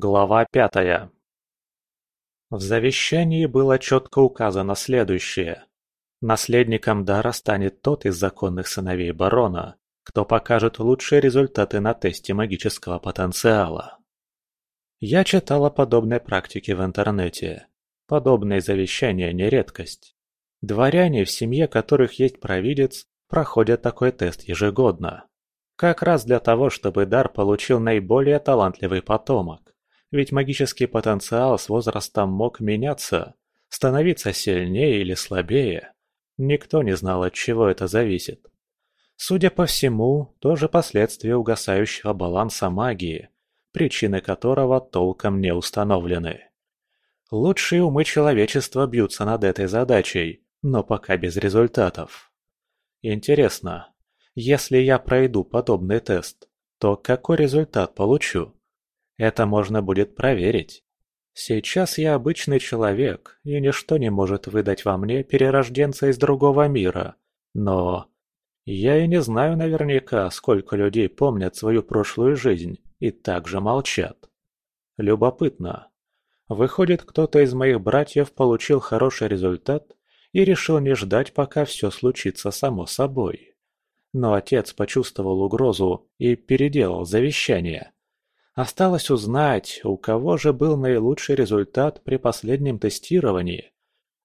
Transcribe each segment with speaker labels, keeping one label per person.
Speaker 1: Глава пятая В завещании было четко указано следующее. Наследником дара станет тот из законных сыновей барона, кто покажет лучшие результаты на тесте магического потенциала. Я читала подобные практики в интернете. Подобные завещания не редкость. Дворяне, в семье которых есть провидец, проходят такой тест ежегодно. Как раз для того, чтобы дар получил наиболее талантливый потомок. Ведь магический потенциал с возрастом мог меняться, становиться сильнее или слабее. Никто не знал, от чего это зависит. Судя по всему, тоже последствия угасающего баланса магии, причины которого толком не установлены. Лучшие умы человечества бьются над этой задачей, но пока без результатов. Интересно, если я пройду подобный тест, то какой результат получу? Это можно будет проверить. Сейчас я обычный человек, и ничто не может выдать во мне перерожденца из другого мира. Но я и не знаю наверняка, сколько людей помнят свою прошлую жизнь и также молчат. Любопытно. Выходит, кто-то из моих братьев получил хороший результат и решил не ждать, пока все случится само собой. Но отец почувствовал угрозу и переделал завещание. Осталось узнать, у кого же был наилучший результат при последнем тестировании.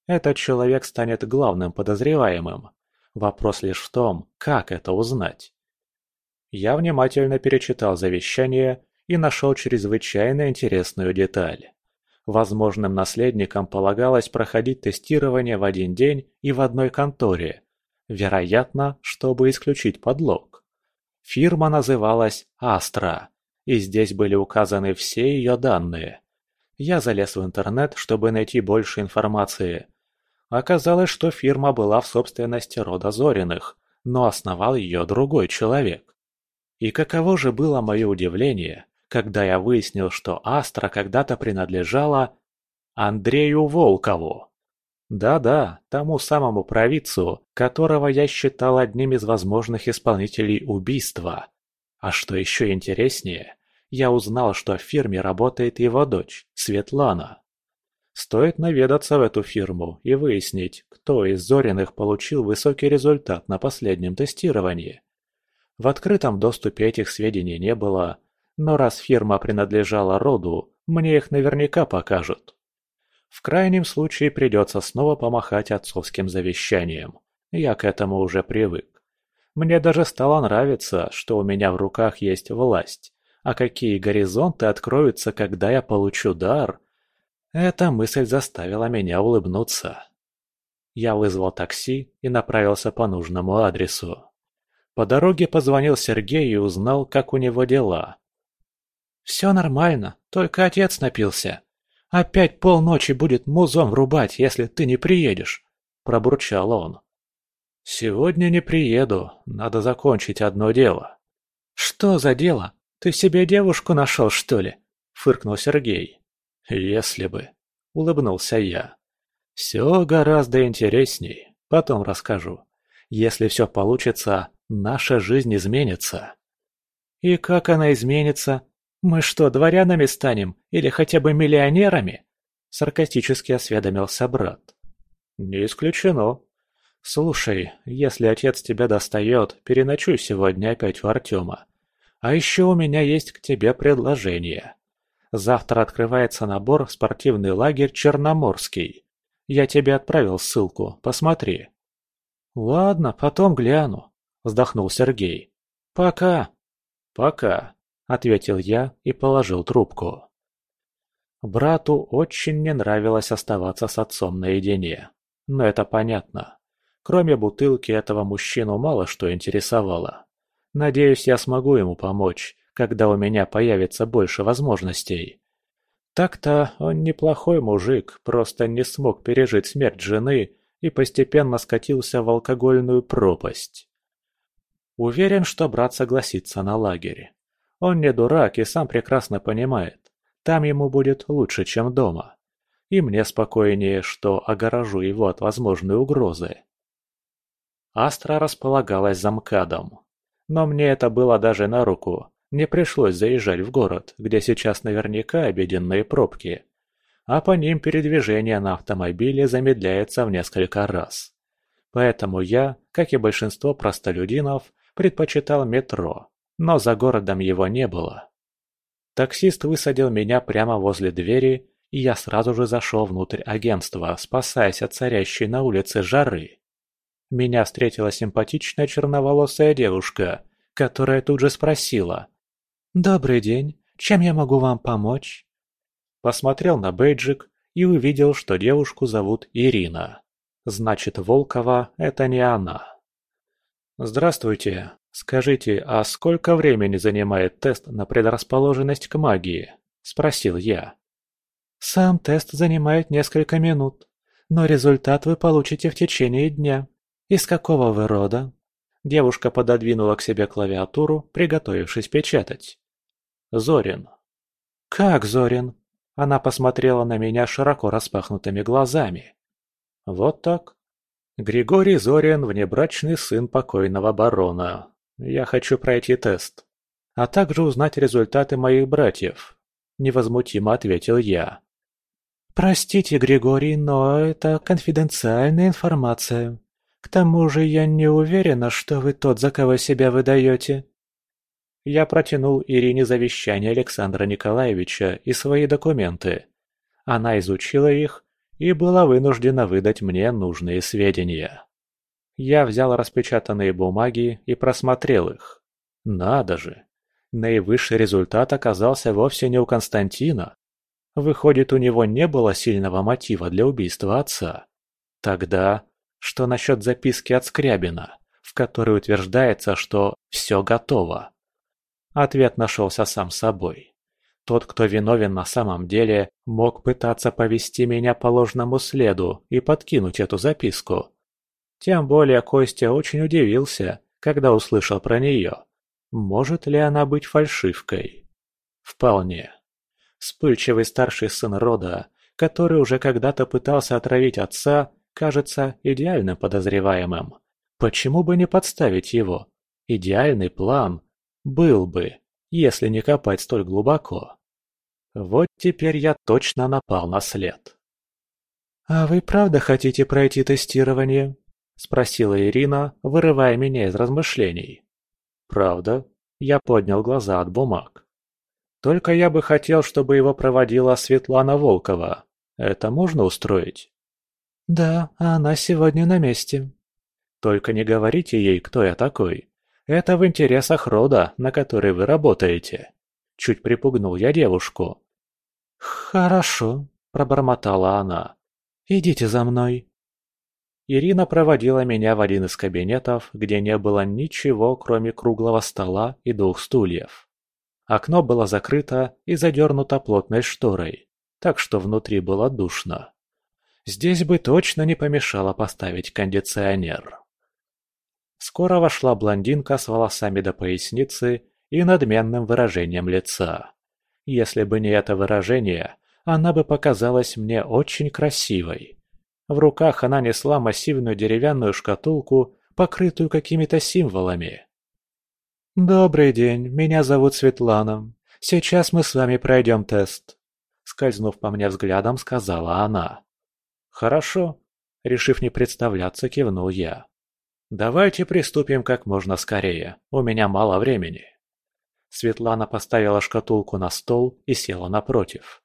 Speaker 1: Этот человек станет главным подозреваемым. Вопрос лишь в том, как это узнать. Я внимательно перечитал завещание и нашел чрезвычайно интересную деталь. Возможным наследникам полагалось проходить тестирование в один день и в одной конторе, вероятно, чтобы исключить подлог. Фирма называлась «Астра», и здесь были указаны все ее данные. Я залез в интернет, чтобы найти больше информации. Оказалось, что фирма была в собственности рода Зориных, но основал ее другой человек. И каково же было мое удивление, когда я выяснил, что Астра когда-то принадлежала Андрею Волкову. Да-да, тому самому провидцу, которого я считал одним из возможных исполнителей убийства. А что еще интереснее, я узнал, что в фирме работает его дочь, Светлана. Стоит наведаться в эту фирму и выяснить, кто из Зориных получил высокий результат на последнем тестировании. В открытом доступе этих сведений не было, но раз фирма принадлежала роду, мне их наверняка покажут. В крайнем случае придется снова помахать отцовским завещанием. Я к этому уже привык. Мне даже стало нравиться, что у меня в руках есть власть. А какие горизонты откроются, когда я получу дар? Эта мысль заставила меня улыбнуться. Я вызвал такси и направился по нужному адресу. По дороге позвонил Сергей и узнал, как у него дела. «Все нормально, только отец напился. Опять полночи будет музон врубать, если ты не приедешь», – пробурчал он. «Сегодня не приеду, надо закончить одно дело». «Что за дело? Ты себе девушку нашел, что ли?» – фыркнул Сергей. «Если бы», – улыбнулся я. «Все гораздо интересней, потом расскажу. Если все получится, наша жизнь изменится». «И как она изменится? Мы что, дворянами станем или хотя бы миллионерами?» – саркастически осведомился брат. «Не исключено», «Слушай, если отец тебя достает, переночуй сегодня опять у Артема. А еще у меня есть к тебе предложение. Завтра открывается набор в спортивный лагерь «Черноморский». Я тебе отправил ссылку, посмотри». «Ладно, потом гляну», — вздохнул Сергей. «Пока». «Пока», — ответил я и положил трубку. Брату очень не нравилось оставаться с отцом наедине. Но это понятно. Кроме бутылки этого мужчину мало что интересовало. Надеюсь, я смогу ему помочь, когда у меня появится больше возможностей. Так-то он неплохой мужик, просто не смог пережить смерть жены и постепенно скатился в алкогольную пропасть. Уверен, что брат согласится на лагерь. Он не дурак и сам прекрасно понимает, там ему будет лучше, чем дома. И мне спокойнее, что огорожу его от возможной угрозы. Астра располагалась за МКАДом. Но мне это было даже на руку. Не пришлось заезжать в город, где сейчас наверняка обеденные пробки. А по ним передвижение на автомобиле замедляется в несколько раз. Поэтому я, как и большинство простолюдинов, предпочитал метро, но за городом его не было. Таксист высадил меня прямо возле двери, и я сразу же зашел внутрь агентства, спасаясь от царящей на улице жары. Меня встретила симпатичная черноволосая девушка, которая тут же спросила. «Добрый день, чем я могу вам помочь?» Посмотрел на бейджик и увидел, что девушку зовут Ирина. Значит, Волкова – это не она. «Здравствуйте. Скажите, а сколько времени занимает тест на предрасположенность к магии?» – спросил я. «Сам тест занимает несколько минут, но результат вы получите в течение дня. Из какого вы рода?» Девушка пододвинула к себе клавиатуру, приготовившись печатать. Зорин. «Как Зорин?» Она посмотрела на меня широко распахнутыми глазами. «Вот так. Григорий Зорин – внебрачный сын покойного барона. Я хочу пройти тест. А также узнать результаты моих братьев», – невозмутимо ответил я. «Простите, Григорий, но это конфиденциальная информация. К тому же я не уверена, что вы тот, за кого себя выдаете», я протянул Ирине завещание Александра Николаевича и свои документы. Она изучила их и была вынуждена выдать мне нужные сведения. Я взял распечатанные бумаги и просмотрел их. Надо же! Наивысший результат оказался вовсе не у Константина. Выходит, у него не было сильного мотива для убийства отца. Тогда, что насчет записки от Скрябина, в которой утверждается, что все готово? Ответ нашелся сам собой. Тот, кто виновен на самом деле, мог пытаться повести меня по ложному следу и подкинуть эту записку. Тем более Костя очень удивился, когда услышал про нее. Может ли она быть фальшивкой? Вполне. Вспыльчивый старший сын рода, который уже когда-то пытался отравить отца, кажется идеальным подозреваемым. Почему бы не подставить его? Идеальный план, был бы, если не копать столь глубоко. Вот теперь я точно напал на след. «А вы правда хотите пройти тестирование?» – спросила Ирина, вырывая меня из размышлений. «Правда?» – я поднял глаза от бумаг. «Только я бы хотел, чтобы его проводила Светлана Волкова. Это можно устроить?» «Да, она сегодня на месте». «Только не говорите ей, кто я такой. Это в интересах рода, на который вы работаете. Чуть припугнул я девушку. Хорошо, пробормотала она. Идите за мной. Ирина проводила меня в один из кабинетов, где не было ничего, кроме круглого стола и двух стульев. Окно было закрыто и задернуто плотной шторой, так что внутри было душно. Здесь бы точно не помешало поставить кондиционер. Скоро вошла блондинка с волосами до поясницы и надменным выражением лица. Если бы не это выражение, она бы показалась мне очень красивой. В руках она несла массивную деревянную шкатулку, покрытую какими-то символами. «Добрый день, меня зовут Светлана. Сейчас мы с вами пройдем тест», — скользнув по мне взглядом, сказала она. «Хорошо», — решив не представляться, кивнул я. «Давайте приступим как можно скорее, у меня мало времени». Светлана поставила шкатулку на стол и села напротив.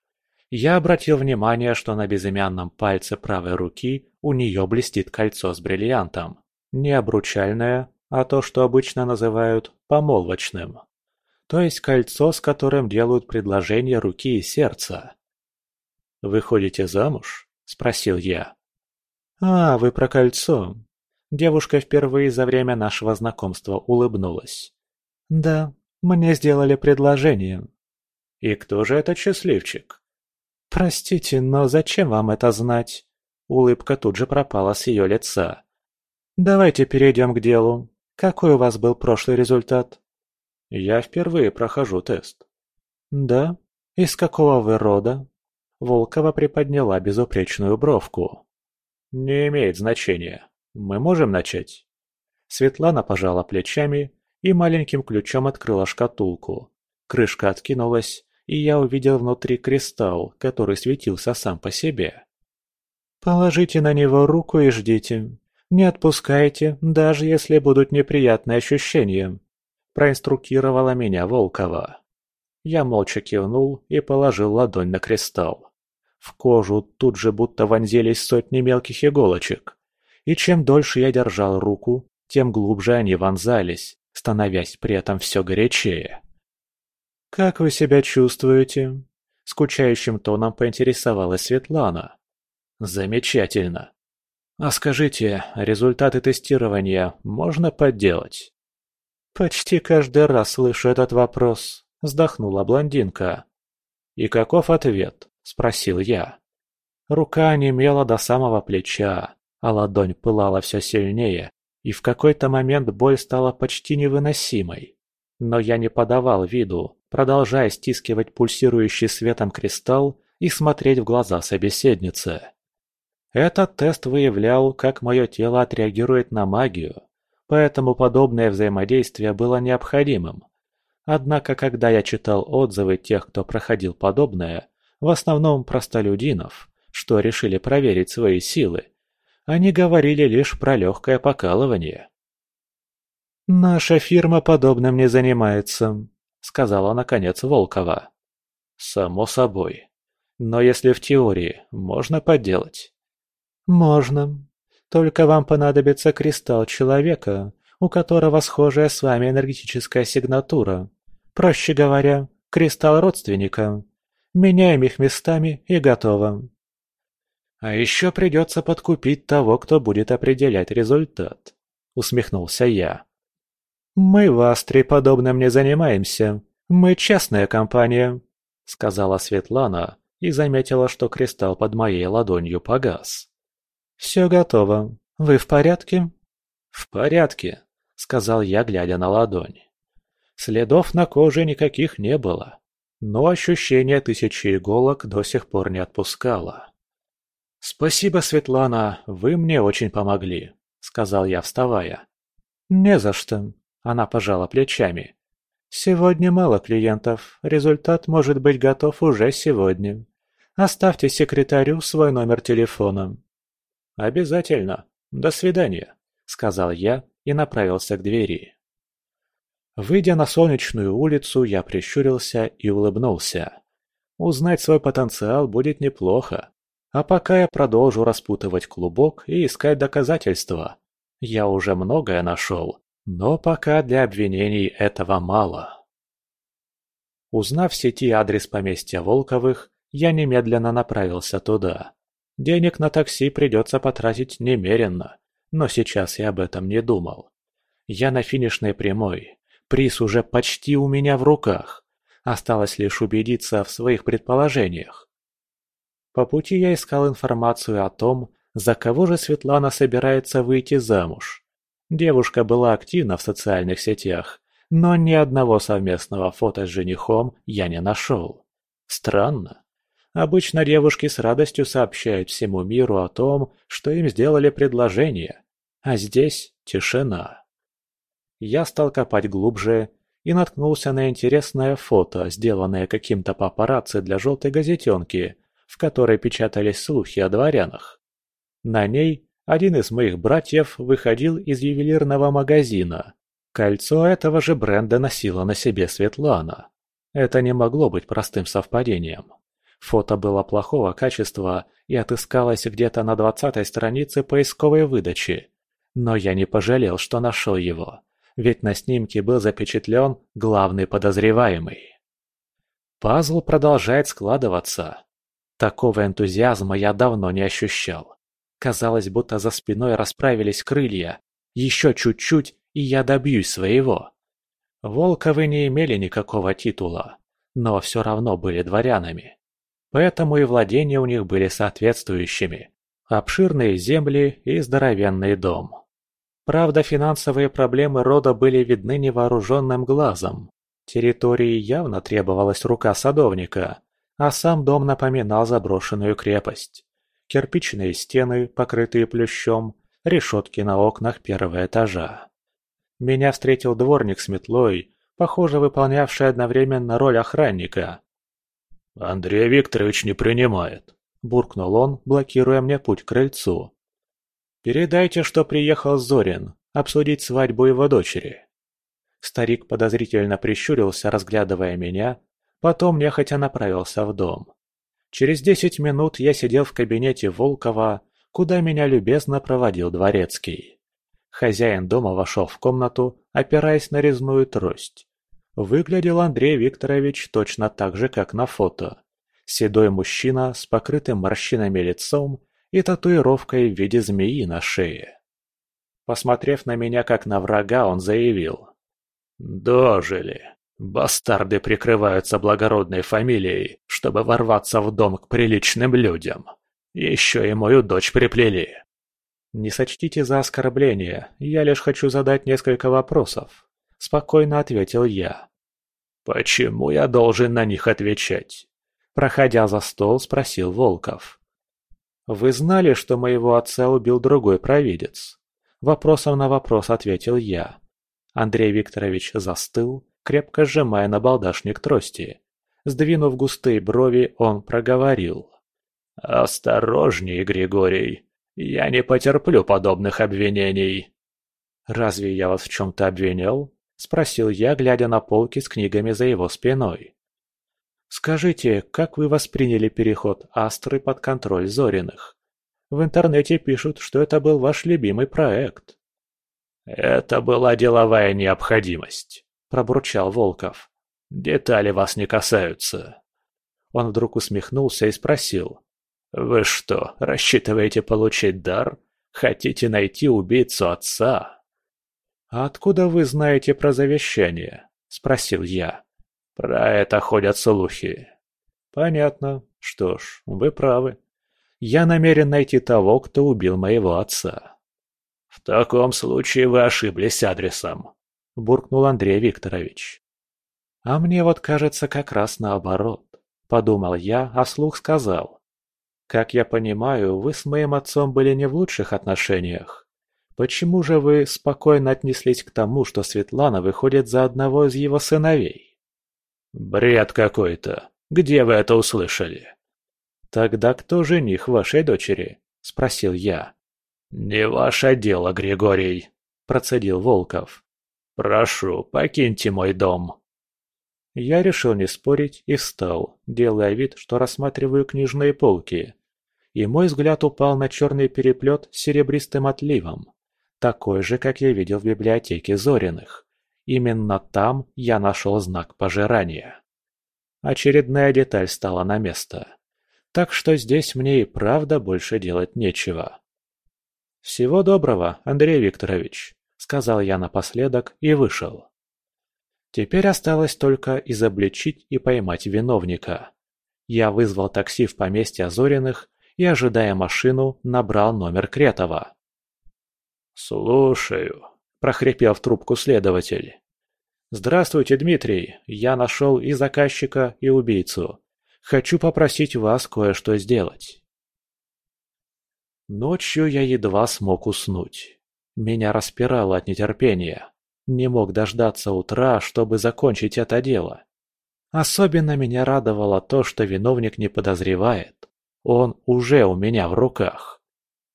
Speaker 1: Я обратил внимание, что на безымянном пальце правой руки у нее блестит кольцо с бриллиантом. Не обручальное, а то, что обычно называют помолвочным. То есть кольцо, с которым делают предложение руки и сердца. «Выходите замуж?» – спросил я. «А, вы про кольцо. Девушка впервые за время нашего знакомства улыбнулась. «Да, мне сделали предложение». «И кто же этот счастливчик?» «Простите, но зачем вам это знать?» Улыбка тут же пропала с ее лица. «Давайте перейдем к делу. Какой у вас был прошлый результат?» «Я впервые прохожу тест». «Да? Из какого вы рода?» Волкова приподняла безупречную бровку. «Не имеет значения. Мы можем начать?» Светлана пожала плечами и маленьким ключом открыла шкатулку, Крышка откинулась, и я увидел внутри кристалл, который светился сам по себе. «Положите на него руку и ждите. Не отпускайте, даже если будут неприятные ощущения», – проинструктировала меня Волкова. Я молча кивнул и положил ладонь на кристалл. В кожу тут же будто вонзились сотни мелких иголочек. И чем дольше я держал руку, тем глубже они вонзались, становясь при этом все горячее. «Как вы себя чувствуете?» – скучающим тоном поинтересовалась Светлана. «Замечательно. А скажите, результаты тестирования можно подделать?» «Почти каждый раз слышу этот вопрос», – вздохнула блондинка. «И каков ответ?» – спросил я. Рука онемела до самого плеча, а ладонь пылала все сильнее, и в какой-то момент боль стала почти невыносимой. Но я не подавал виду, продолжая стискивать пульсирующий светом кристалл и смотреть в глаза собеседницы. Этот тест выявлял, как мое тело отреагирует на магию, поэтому подобное взаимодействие было необходимым. Однако, когда я читал отзывы тех, кто проходил подобное, в основном простолюдинов, что решили проверить свои силы, они говорили лишь про легкое покалывание. «Наша фирма подобным не занимается», — сказала наконец Волкова. «Само собой. Но если в теории, можно подделать?» «Можно. Только вам понадобится кристалл человека, у которого схожая с вами энергетическая сигнатура. Проще говоря, кристалл родственника. Меняем их местами и готово. А еще придется подкупить того, кто будет определять результат. Усмехнулся я. Мы в Астре подобным не занимаемся. Мы частная компания, сказала Светлана и заметила, что кристалл под моей ладонью погас. Все готово. Вы в порядке? В порядке, сказал я, глядя на ладонь. Следов на коже никаких не было, но ощущение тысячи иголок до сих пор не отпускало. «Спасибо, Светлана, вы мне очень помогли», — сказал я, вставая. «Не за что», — она пожала плечами. «Сегодня мало клиентов, результат может быть готов уже сегодня. Оставьте секретарю свой номер телефона». «Обязательно. До свидания», — сказал я и направился к двери. Выйдя на солнечную улицу, я прищурился и улыбнулся. Узнать свой потенциал будет неплохо. А пока я продолжу распутывать клубок и искать доказательства. Я уже многое нашел, но пока для обвинений этого мало. Узнав в сети адрес поместья Волковых, я немедленно направился туда. Денег на такси придется потратить немеренно, но сейчас я об этом не думал. Я на финишной прямой, приз уже почти у меня в руках. Осталось лишь убедиться в своих предположениях. По пути я искал информацию о том, за кого же Светлана собирается выйти замуж. Девушка была активна в социальных сетях, но ни одного совместного фото с женихом я не нашел. Странно. Обычно девушки с радостью сообщают всему миру о том, что им сделали предложение, а здесь тишина. Я стал копать глубже и наткнулся на интересное фото, сделанное каким-то папарацци для желтой газетенки – в которой печатались слухи о дворянах. На ней один из моих братьев выходил из ювелирного магазина. Кольцо этого же бренда носила на себе Светлана. Это не могло быть простым совпадением. Фото было плохого качества и отыскалось где-то на двадцатой странице поисковой выдачи. Но я не пожалел, что нашел его, ведь на снимке был запечатлен главный подозреваемый. Пазл продолжает складываться. Такого энтузиазма я давно не ощущал. Казалось, будто за спиной расправились крылья. Еще чуть-чуть, и я добьюсь своего. Волковы не имели никакого титула, но все равно были дворянами. Поэтому и владения у них были соответствующими. Обширные земли и здоровенный дом. Правда, финансовые проблемы рода были видны невооруженным глазом. Территории явно требовалась рука садовника, а сам дом напоминал заброшенную крепость. Кирпичные стены, покрытые плющом, решетки на окнах первого этажа. Меня встретил дворник с метлой, похоже, выполнявший одновременно роль охранника.
Speaker 2: «Андрей Викторович не принимает», – буркнул он, блокируя мне путь к крыльцу.
Speaker 1: «Передайте, что приехал Зорин, обсудить свадьбу его дочери». Старик подозрительно прищурился, разглядывая меня, потом нехотя направился в дом. Через десять минут я сидел в кабинете Волкова, куда меня любезно проводил дворецкий. Хозяин дома вошел в комнату, опираясь на резную трость. Выглядел Андрей Викторович точно так же, как на фото. Седой мужчина с покрытым морщинами лицом и татуировкой в виде змеи на шее. Посмотрев на меня как на врага, он заявил. «Дожили. Бастарды прикрываются благородной фамилией, чтобы ворваться в дом к приличным людям. Еще и мою дочь приплели. Не сочтите за оскорбление, я лишь хочу задать несколько вопросов. Спокойно ответил я. Почему я должен на них отвечать? Проходя за стол, спросил Волков. Вы знали, что моего отца убил другой провидец? Вопросом на вопрос ответил я. Андрей Викторович застыл, крепко сжимая набалдашник трости. Сдвинув густые брови, он проговорил. «Осторожней, Григорий. Я не потерплю подобных обвинений». «Разве я вас в чем-то обвинял?» – спросил я, глядя на полки с книгами за его спиной. «Скажите, как вы восприняли переход Астры под контроль Зориных? В интернете пишут, что это был ваш любимый проект». «Это была деловая необходимость», – пробурчал Волков. «Детали вас не касаются». Он вдруг усмехнулся и спросил. «Вы что, рассчитываете получить дар? Хотите найти убийцу отца?» «А откуда вы знаете про завещание?» – спросил я. «Про это ходят слухи». «Понятно. Что ж, вы правы. Я намерен найти того, кто убил моего отца». «В таком случае вы ошиблись адресом», – буркнул Андрей Викторович. «А мне вот кажется как раз наоборот», – подумал я, а вслух сказал. Как я понимаю, вы с моим отцом были не в лучших отношениях. Почему же вы спокойно отнеслись к тому, что Светлана выходит за одного из его сыновей? Бред какой-то. Где вы это услышали? Тогда кто жених вашей дочери? Спросил я. Не ваше дело, Григорий, процедил Волков. Прошу, покиньте мой дом. Я решил не спорить и встал, делая вид, что рассматриваю книжные полки и мой взгляд упал на черный переплет с серебристым отливом, такой же, как я видел в библиотеке Зориных. Именно там я нашел знак пожирания. Очередная деталь стала на место. Так что здесь мне и правда больше делать нечего. «Всего доброго, Андрей Викторович», — сказал я напоследок и вышел. Теперь осталось только изобличить и поймать виновника. Я вызвал такси в поместье Зориных и, ожидая машину, набрал номер Кретова. «Слушаю», – прохрипел в трубку следователь. «Здравствуйте, Дмитрий. Я нашел и заказчика, и убийцу. Хочу попросить вас кое-что сделать». Ночью я едва смог уснуть. Меня распирало от нетерпения. Не мог дождаться утра, чтобы закончить это дело. Особенно меня радовало то, что виновник не подозревает. Он уже у меня в руках.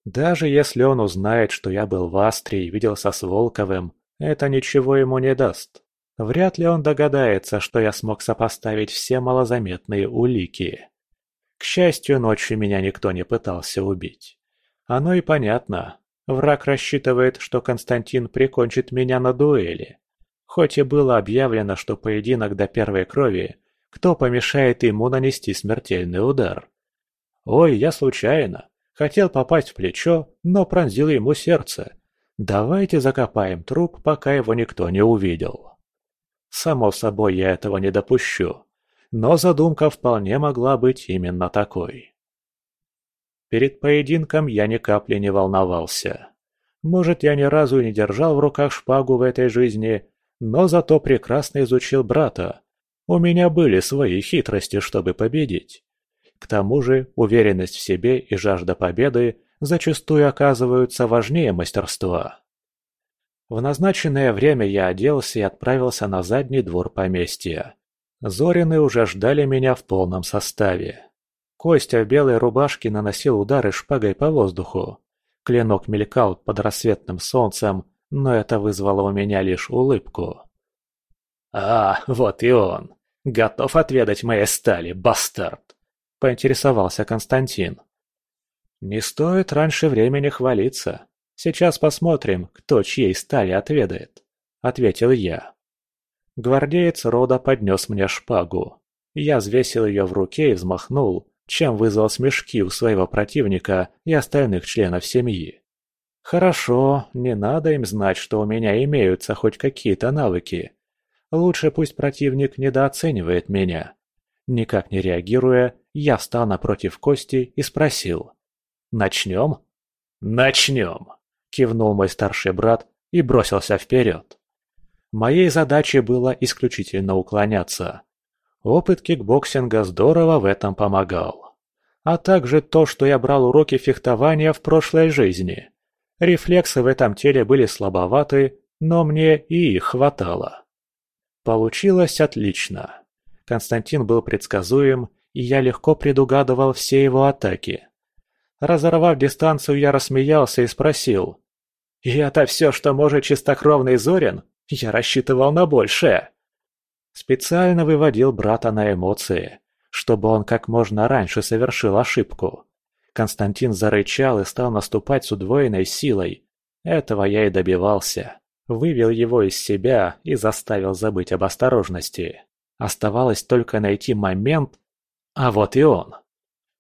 Speaker 1: Даже если он узнает, что я был в Астре и виделся с Волковым, это ничего ему не даст. Вряд ли он догадается, что я смог сопоставить все малозаметные улики. К счастью, ночью меня никто не пытался убить. Оно и понятно. Враг рассчитывает, что Константин прикончит меня на дуэли. Хоть и было объявлено, что поединок до первой крови, кто помешает ему нанести смертельный удар? Ой, я случайно. Хотел попасть в плечо, но пронзил ему сердце. Давайте закопаем труп, пока его никто не увидел. Само собой, я этого не допущу. Но задумка вполне могла быть именно такой. Перед поединком я ни капли не волновался. Может, я ни разу не держал в руках шпагу в этой жизни, но зато прекрасно изучил брата. У меня были свои хитрости, чтобы победить. К тому же уверенность в себе и жажда победы зачастую оказываются важнее мастерства. В назначенное время я оделся и отправился на задний двор поместья. Зорины уже ждали меня в полном составе. Костя в белой рубашке наносил удары шпагой по воздуху. Клинок мелькал под рассветным солнцем, но это вызвало у меня лишь улыбку. «А, вот и он! Готов отведать моей стали, бастард!» – поинтересовался Константин. «Не стоит раньше времени хвалиться. Сейчас посмотрим, кто чьей стали отведает», – ответил я. Гвардеец рода поднес мне шпагу. Я взвесил ее в руке и взмахнул, чем вызвал смешки у своего противника и остальных членов семьи. Хорошо, не надо им знать, что у меня имеются хоть какие-то навыки. Лучше пусть противник недооценивает меня. Никак не реагируя, я встал напротив Кости и спросил. «Начнем?» «Начнем!» – кивнул мой старший брат и бросился вперед. Моей задачей было исключительно уклоняться. Опыт кикбоксинга здорово в этом помогал. А также то, что я брал уроки фехтования в прошлой жизни. Рефлексы в этом теле были слабоваты, но мне и их хватало. Получилось отлично. Константин был предсказуем, и я легко предугадывал все его атаки. Разорвав дистанцию, я рассмеялся и спросил. «И это все, что может чистокровный Зорин? Я рассчитывал на большее!» Специально выводил брата на эмоции, чтобы он как можно раньше совершил ошибку. Константин зарычал и стал наступать с удвоенной силой. Этого я и добивался. Вывел его из себя и заставил забыть об осторожности. Оставалось только найти момент, а вот и он.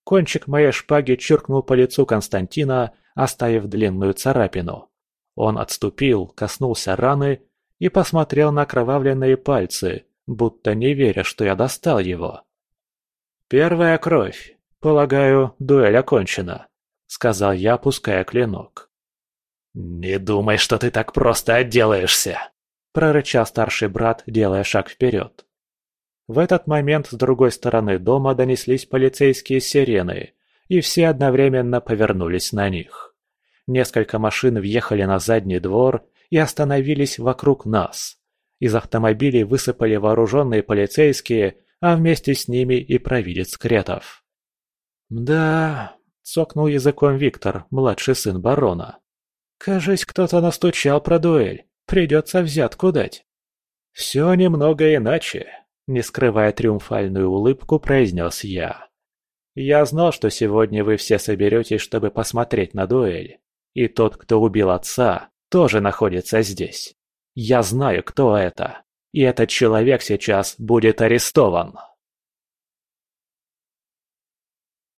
Speaker 1: Кончик моей шпаги чиркнул по лицу Константина, оставив длинную царапину. Он отступил, коснулся раны и посмотрел на окровавленные пальцы, будто не веря, что я достал его. «Первая кровь. Полагаю, дуэль окончена», — сказал я, опуская клинок. «Не думай, что ты так просто отделаешься», — прорычал старший брат, делая шаг вперед. В этот момент с другой стороны дома донеслись полицейские сирены, и все одновременно повернулись на них. Несколько машин въехали на задний двор и остановились вокруг нас. Из автомобилей высыпали вооруженные полицейские, а вместе с ними и провидец Кретов. «Да...» — цокнул языком Виктор, младший сын барона. «Кажись, кто-то настучал про дуэль. Придется взятку дать». «Все немного иначе», — не скрывая триумфальную улыбку, произнес я. «Я знал, что сегодня вы все соберетесь, чтобы посмотреть на дуэль. И тот, кто убил отца, тоже находится здесь. Я знаю, кто это. И этот человек сейчас будет арестован.